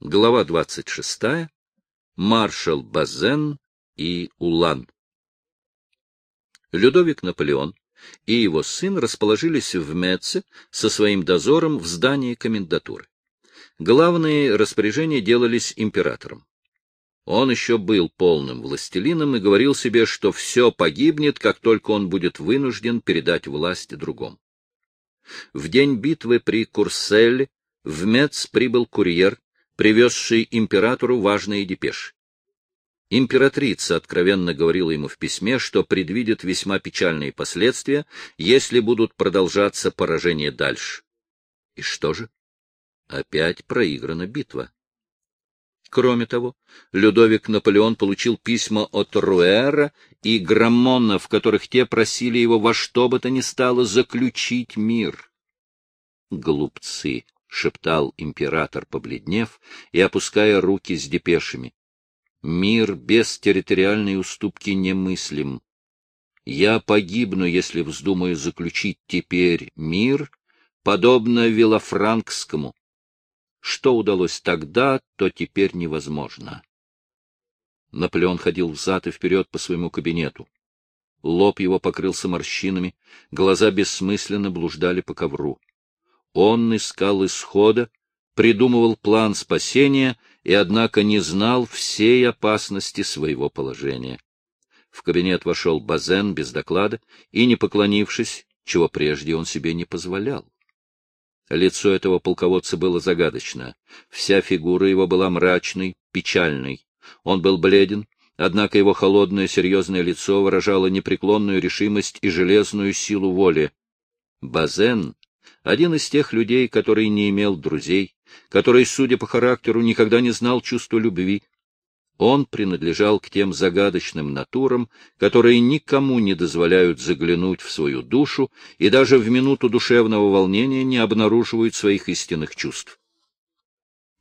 Глава 26. Маршал Базен и Улан. Людовик Наполеон и его сын расположились в Меце со своим дозором в здании комендатуры. Главные распоряжения делались императором. Он еще был полным властелином и говорил себе, что все погибнет, как только он будет вынужден передать власть другому. В день битвы при Курселле в Мец прибыл курьер, привезший императору важные депеши. Императрица откровенно говорила ему в письме, что предвидит весьма печальные последствия, если будут продолжаться поражения дальше. И что же? Опять проиграна битва. Кроме того, Людовик Наполеон получил письма от Руэра и Граммона, в которых те просили его во что бы то ни стало заключить мир. Глупцы! — шептал император, побледнев и опуская руки с депешами. «Мир без территориальной уступки немыслим. Я погибну, если вздумаю заключить теперь мир, подобно Вилофранкскому. Что удалось тогда, то теперь невозможно». Наполеон ходил взад и вперед по своему кабинету. Лоб его покрылся морщинами, глаза бессмысленно блуждали по ковру. Он искал исхода, придумывал план спасения и, однако, не знал всей опасности своего положения. В кабинет вошел Базен без доклада и, не поклонившись, чего прежде он себе не позволял. Лицо этого полководца было загадочно. Вся фигура его была мрачной, печальной. Он был бледен, однако его холодное серьезное лицо выражало непреклонную решимость и железную силу воли. Базен один из тех людей, который не имел друзей, который, судя по характеру, никогда не знал чувства любви. Он принадлежал к тем загадочным натурам, которые никому не дозволяют заглянуть в свою душу и даже в минуту душевного волнения не обнаруживают своих истинных чувств.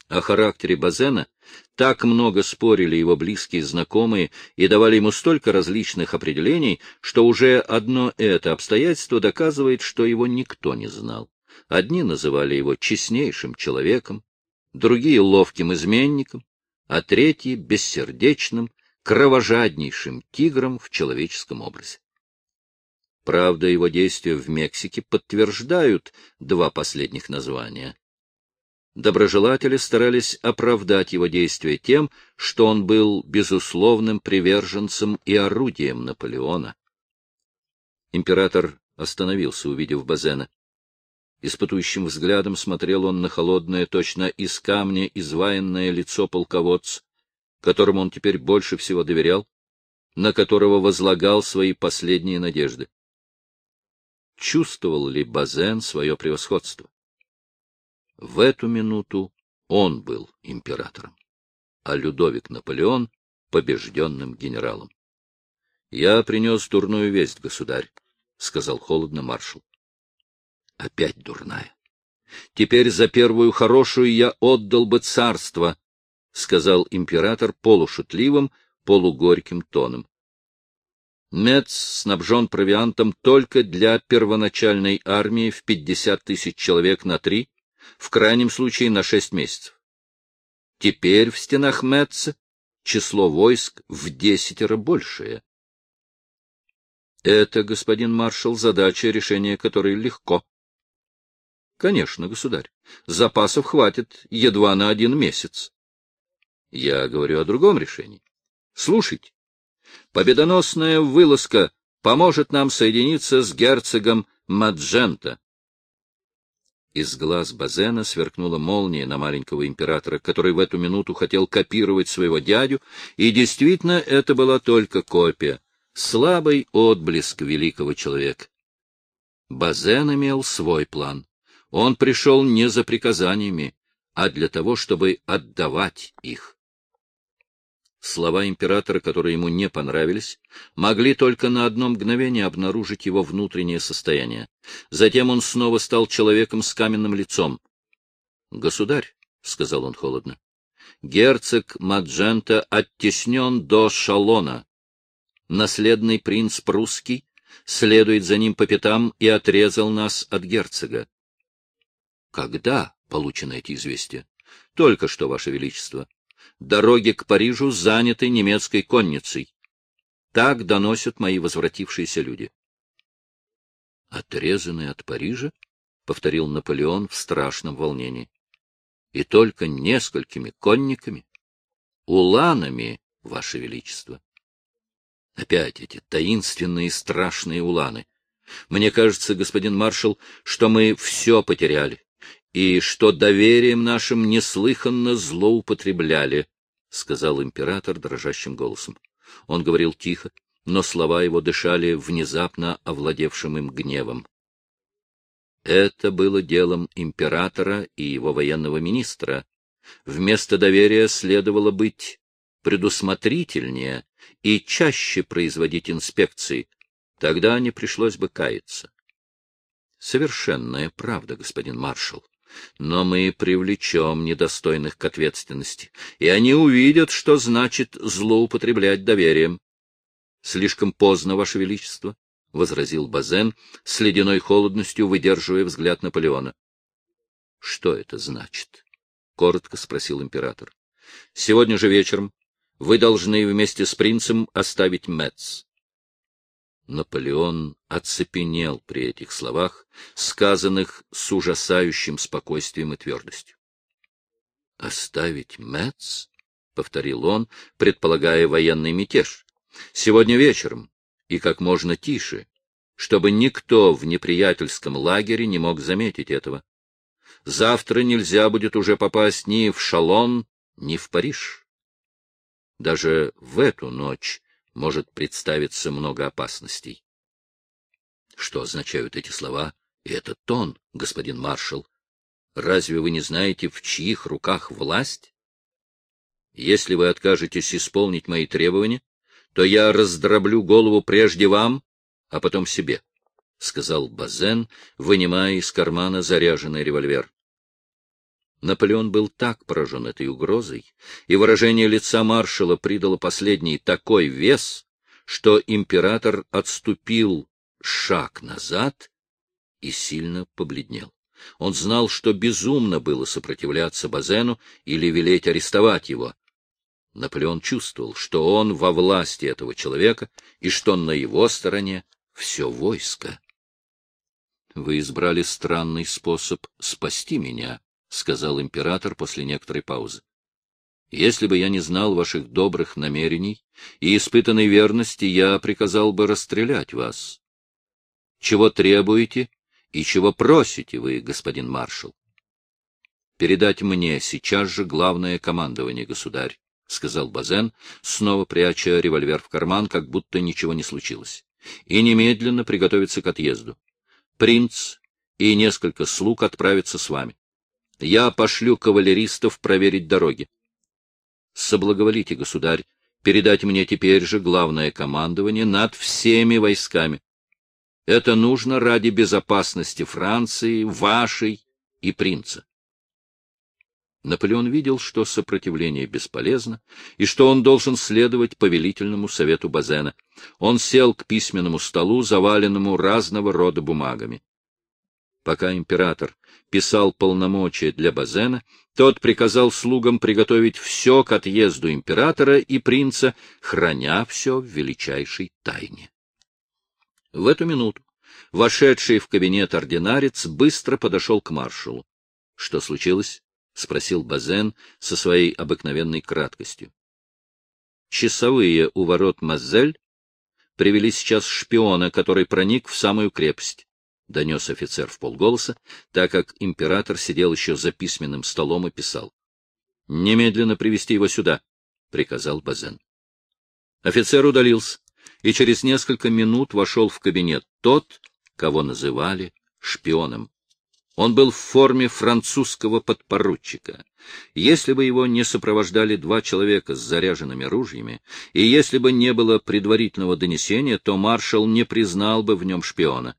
О характере Базена так много спорили его близкие знакомые и давали ему столько различных определений, что уже одно это обстоятельство доказывает, что его никто не знал. Одни называли его честнейшим человеком, другие — ловким изменником, а третьи — бессердечным, кровожаднейшим тигром в человеческом образе. Правда, его действия в Мексике подтверждают два последних названия. Доброжелатели старались оправдать его действия тем, что он был безусловным приверженцем и орудием Наполеона. Император остановился, увидев Базена. Испытующим взглядом смотрел он на холодное, точно из камня изваянное лицо полководца, которому он теперь больше всего доверял, на которого возлагал свои последние надежды. Чувствовал ли Базен свое превосходство? В эту минуту он был императором, а Людовик Наполеон — побежденным генералом. — Я принес дурную весть, государь, — сказал холодно маршал. — Опять дурная. Теперь за первую хорошую я отдал бы царство, — сказал император полушутливым, полугорьким тоном. Мец снабжен провиантом только для первоначальной армии в пятьдесят тысяч человек на три, в крайнем случае на шесть месяцев. Теперь в стенах Метца число войск в десятеро большее. Это, господин маршал, задача, решение которой легко. Конечно, государь, запасов хватит едва на один месяц. Я говорю о другом решении. Слушайте, победоносная вылазка поможет нам соединиться с герцогом Маджента. Из глаз Базена сверкнула молния на маленького императора, который в эту минуту хотел копировать своего дядю, и действительно это была только копия, слабый отблеск великого человека. Базен имел свой план. Он пришел не за приказаниями, а для того, чтобы отдавать их. Слова императора, которые ему не понравились, могли только на одно мгновение обнаружить его внутреннее состояние. Затем он снова стал человеком с каменным лицом. — Государь, — сказал он холодно, — герцог Маджента оттеснен до Шалона. Наследный принц прусский следует за ним по пятам и отрезал нас от герцога. — Когда получены эти известия? — Только что, Ваше Величество. Дороги к Парижу заняты немецкой конницей. Так доносят мои возвратившиеся люди. — Отрезаны от Парижа? — повторил Наполеон в страшном волнении. — И только несколькими конниками? Уланами, Ваше Величество. Опять эти таинственные страшные уланы. Мне кажется, господин маршал, что мы все потеряли, и что доверием нашим неслыханно злоупотребляли, — сказал император дрожащим голосом. Он говорил тихо, но слова его дышали внезапно овладевшим им гневом. Это было делом императора и его военного министра. Вместо доверия следовало быть предусмотрительнее и чаще производить инспекции, тогда не пришлось бы каяться. Совершенная правда, господин маршал. Но мы привлечем недостойных к ответственности, и они увидят, что значит злоупотреблять доверием. Слишком поздно, Ваше Величество, — возразил Базен, с ледяной холодностью выдерживая взгляд Наполеона. — Что это значит? — коротко спросил император. — Сегодня же вечером вы должны вместе с принцем оставить Метц. Наполеон оцепенел при этих словах, сказанных с ужасающим спокойствием и твердостью. — Оставить Метц? — повторил он, предполагая военный мятеж. — Сегодня вечером, и как можно тише, чтобы никто в неприятельском лагере не мог заметить этого. Завтра нельзя будет уже попасть ни в Шалон, ни в Париж. Даже в эту ночь может представиться много опасностей. Что означают эти слова и этот тон, господин маршал? Разве вы не знаете, в чьих руках власть? Если вы откажетесь исполнить мои требования, то я раздроблю голову прежде вам, а потом себе, — сказал Базен, вынимая из кармана заряженный револьвер. Наполеон был так поражен этой угрозой, и выражение лица маршала придало последний такой вес, что император отступил шаг назад и сильно побледнел. Он знал, что безумно было сопротивляться Базену или велеть арестовать его. Наполеон чувствовал, что он во власти этого человека и что на его стороне все войско. — Вы избрали странный способ спасти меня, — сказал император после некоторой паузы. — Если бы я не знал ваших добрых намерений и испытанной верности, я приказал бы расстрелять вас. Чего требуете и чего просите вы, господин маршал? — Передать мне сейчас же главное командование, государь, — сказал Базен, снова пряча револьвер в карман, как будто ничего не случилось, — и немедленно приготовиться к отъезду. Принц и несколько слуг отправятся с вами. Я пошлю кавалеристов проверить дороги. Соблаговолите, государь, передать мне теперь же главное командование над всеми войсками. Это нужно ради безопасности Франции, вашей и принца. Наполеон видел, что сопротивление бесполезно, и что он должен следовать повелительному совету Базена. Он сел к письменному столу, заваленному разного рода бумагами. Пока император писал полномочия для Базена, тот приказал слугам приготовить все к отъезду императора и принца, храня все в величайшей тайне. В эту минуту вошедший в кабинет ординарец быстро подошел к маршалу. — Что случилось? — спросил Базен со своей обыкновенной краткостью. Часовые у ворот Мазель привели сейчас шпиона, который проник в самую крепость. — донес офицер в полголоса, так как император сидел еще за письменным столом и писал. — Немедленно привести его сюда, — приказал Базен. Офицер удалился, и через несколько минут вошел в кабинет тот, кого называли шпионом. Он был в форме французского подпоручика. Если бы его не сопровождали два человека с заряженными ружьями, и если бы не было предварительного донесения, то маршал не признал бы в нем шпиона.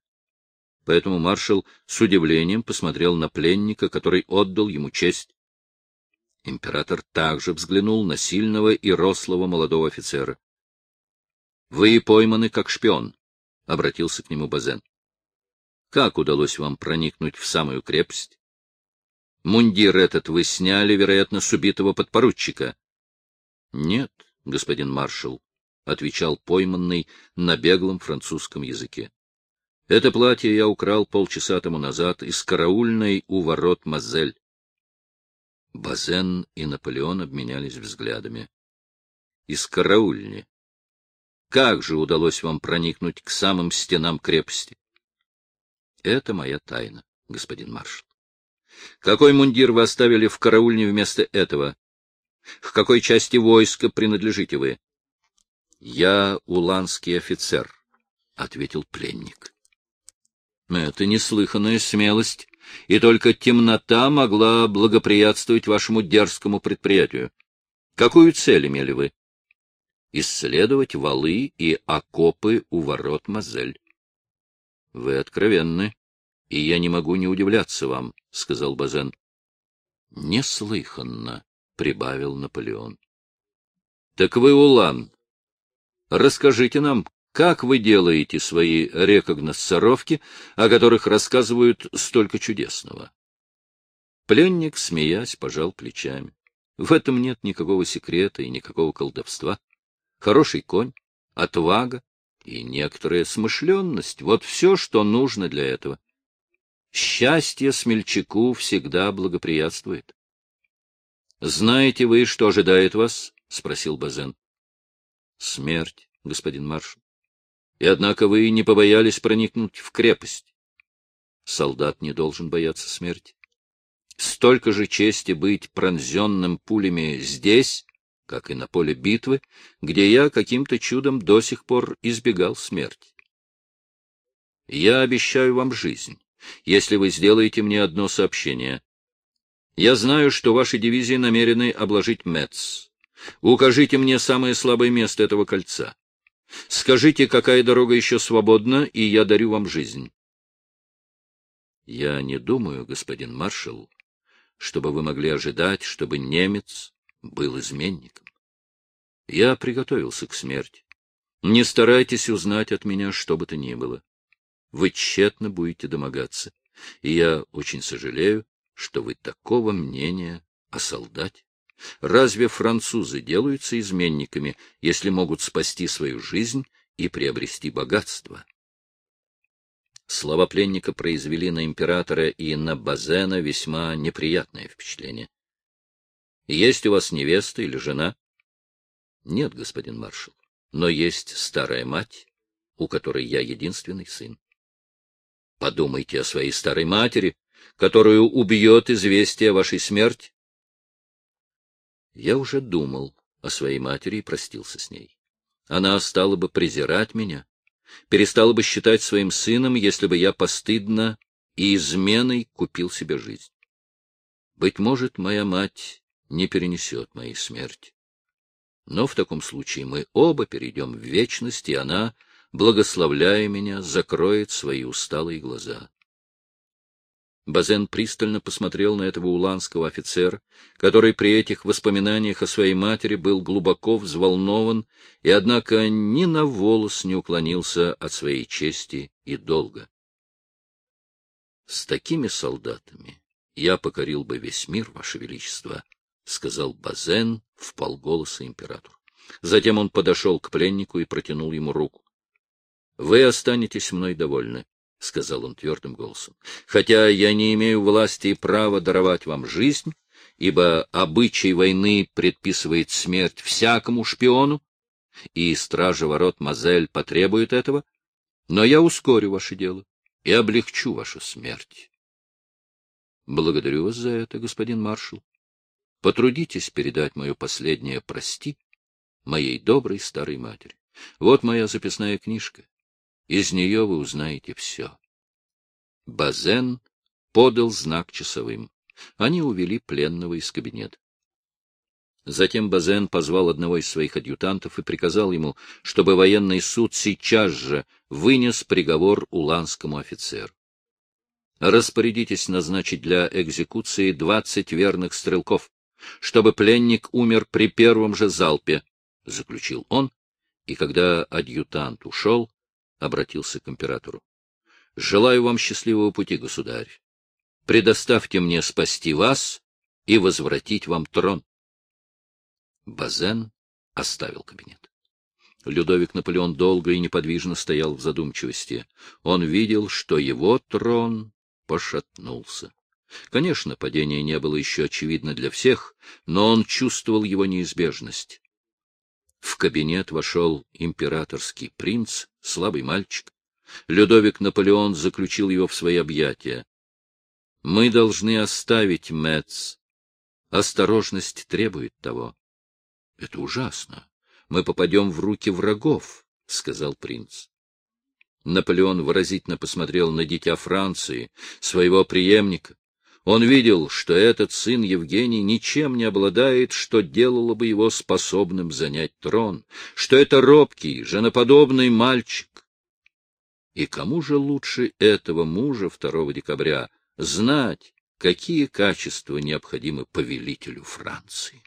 Поэтому маршал с удивлением посмотрел на пленника, который отдал ему честь. Император также взглянул на сильного и рослого молодого офицера. — Вы пойманы как шпион, — обратился к нему Базен. — Как удалось вам проникнуть в самую крепость? Мундир этот вы сняли, вероятно, с убитого подпоручика. — Нет, господин маршал, — отвечал пойманный на беглом французском языке. — Это платье я украл полчаса тому назад из караульной у ворот Мазель. Базен и Наполеон обменялись взглядами. — Из караульни. Как же удалось вам проникнуть к самым стенам крепости? — Это моя тайна, господин маршал. Какой мундир вы оставили в караульне вместо этого? К какой части войска принадлежите вы? — Я уланский офицер, — ответил пленник. — Это неслыханная смелость, и только темнота могла благоприятствовать вашему дерзкому предприятию. Какую цель имели вы? — Исследовать валы и окопы у ворот Мазель. — Вы откровенны, и я не могу не удивляться вам, — сказал Базен. — Неслыханно, — прибавил Наполеон. — Так вы улан. Расскажите нам, как вы делаете свои рекогносцировки, о которых рассказывают столько чудесного? Пленник, смеясь, пожал плечами. В этом нет никакого секрета и никакого колдовства. Хороший конь, отвага и некоторая смышленность — вот все, что нужно для этого. Счастье смельчаку всегда благоприятствует. — Знаете вы, что ожидает вас? — спросил Базен. — Смерть, господин маршал. И однако вы не побоялись проникнуть в крепость. Солдат не должен бояться смерти. Столько же чести быть пронзенным пулями здесь, как и на поле битвы, где я каким-то чудом до сих пор избегал смерти. Я обещаю вам жизнь если вы сделаете мне одно сообщение. Я знаю, что ваши дивизии намерены обложить Мец. Укажите мне самое слабое место этого кольца. Скажите, какая дорога еще свободна, и я дарю вам жизнь. Я не думаю, господин маршал, чтобы вы могли ожидать, чтобы немец был изменником. Я приготовился к смерти. Не старайтесь узнать от меня что бы то ни было вы тщетно будете домогаться. И я очень сожалею, что вы такого мнения о солдате. Разве французы делаются изменниками, если могут спасти свою жизнь и приобрести богатство? Слова пленника произвели на императора и на Базена весьма неприятное впечатление. — Есть у вас невеста или жена? — Нет, господин маршал, но есть старая мать, у которой я единственный сын. Подумайте о своей старой матери, которую убьет известие о вашей смерти. Я уже думал о своей матери и простился с ней. Она стала бы презирать меня, перестала бы считать своим сыном, если бы я постыдно и изменой купил себе жизнь. Быть может, моя мать не перенесет моей смерти. Но в таком случае мы оба перейдем в вечность, и она благословляя меня, закроет свои усталые глаза. Базен пристально посмотрел на этого уланского офицера, который при этих воспоминаниях о своей матери был глубоко взволнован и, однако, ни на волос не уклонился от своей чести и долга. — С такими солдатами я покорил бы весь мир, Ваше Величество, — сказал Базен в полголоса императору. Затем он подошел к пленнику и протянул ему руку. — Вы останетесь мной довольны, — сказал он твердым голосом, — хотя я не имею власти и права даровать вам жизнь, ибо обычай войны предписывает смерть всякому шпиону, и стража ворот Мазель потребует этого, но я ускорю ваше дело и облегчу вашу смерть. Благодарю вас за это, господин маршал. Потрудитесь передать мое последнее «прости» моей доброй старой матери. Вот моя записная книжка. Из нее вы узнаете все. Базен подал знак часовым. Они увели пленного из кабинета. Затем Базен позвал одного из своих адъютантов и приказал ему, чтобы военный суд сейчас же вынес приговор уланскому офицеру. Распорядитесь назначить для экзекуции двадцать верных стрелков, чтобы пленник умер при первом же залпе, — заключил он, и когда адъютант ушел, обратился к императору. — Желаю вам счастливого пути, государь. Предоставьте мне спасти вас и возвратить вам трон. Базен оставил кабинет. Людовик Наполеон долго и неподвижно стоял в задумчивости. Он видел, что его трон пошатнулся. Конечно, падение не было еще очевидно для всех, но он чувствовал его неизбежность. В кабинет вошел императорский принц, слабый мальчик. Людовик Наполеон заключил его в свои объятия. Мы должны оставить Мэтц. Осторожность требует того. — Это ужасно. Мы попадем в руки врагов, — сказал принц. Наполеон выразительно посмотрел на дитя Франции, своего преемника. Он видел, что этот сын Евгений ничем не обладает, что делало бы его способным занять трон, что это робкий, женоподобный мальчик. И кому же лучше этого мужа 2 декабря знать, какие качества необходимы повелителю Франции.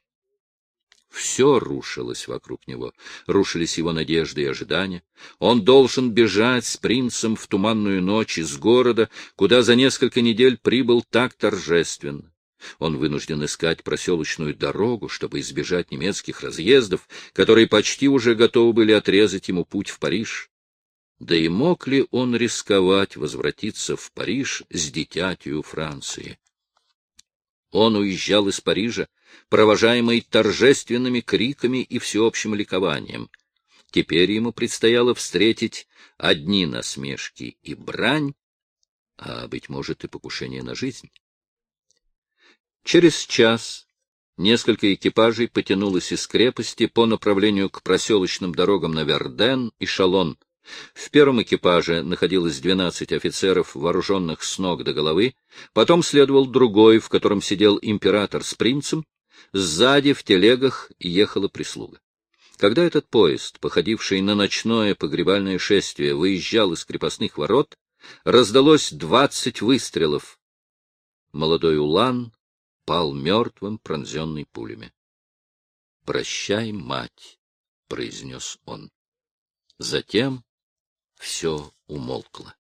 Все рушилось вокруг него, рушились его надежды и ожидания. Он должен бежать с принцем в туманную ночь из города, куда за несколько недель прибыл так торжественно. Он вынужден искать проселочную дорогу, чтобы избежать немецких разъездов, которые почти уже готовы были отрезать ему путь в Париж. Да и мог ли он рисковать возвратиться в Париж с дитятью Франции? Он уезжал из Парижа, провожаемый торжественными криками и всеобщим ликованием. Теперь ему предстояло встретить одни насмешки и брань, а, быть может, и покушение на жизнь. Через час несколько экипажей потянулось из крепости по направлению к проселочным дорогам на Верден и Шалон — в первом экипаже находилось двенадцать офицеров, вооруженных с ног до головы, потом следовал другой, в котором сидел император с принцем, сзади в телегах ехала прислуга. Когда этот поезд, походивший на ночное погребальное шествие, выезжал из крепостных ворот, раздалось двадцать выстрелов. Молодой Улан пал мертвым, пронзенный пулями. — Прощай, мать, — произнес он. Затем все умолкло.